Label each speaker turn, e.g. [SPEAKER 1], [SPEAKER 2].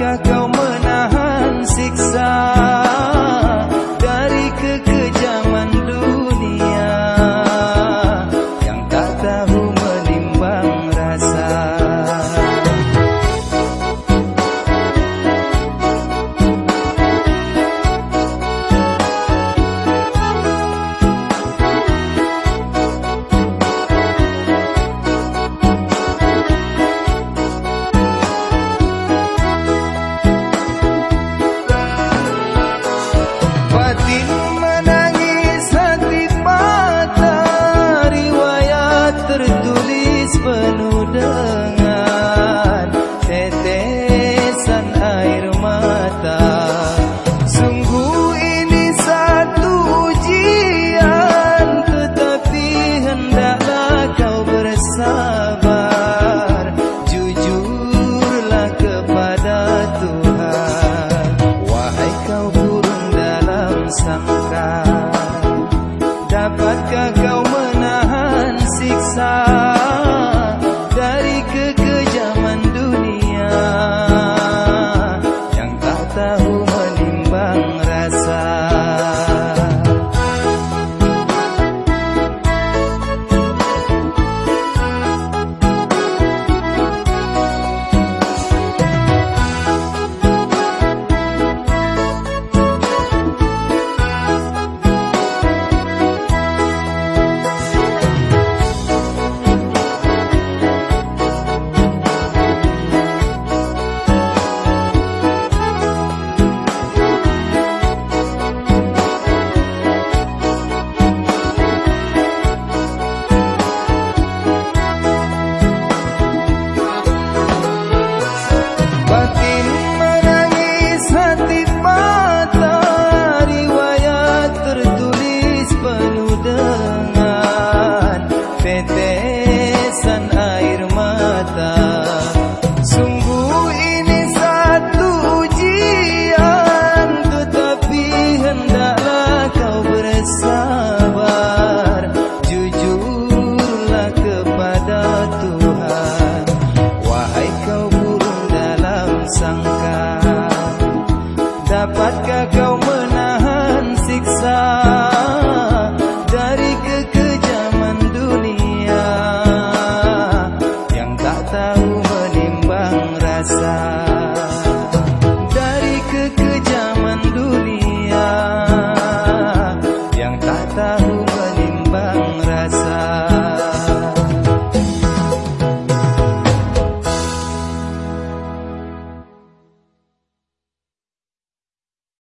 [SPEAKER 1] Dapatkah kau Sangka Dapatkah sangka. Dapatkah kau menahan siksa Dari kekejaman dunia Yang tak tahu menimbang rasa? Dari kekejaman dunia Yang tak tahu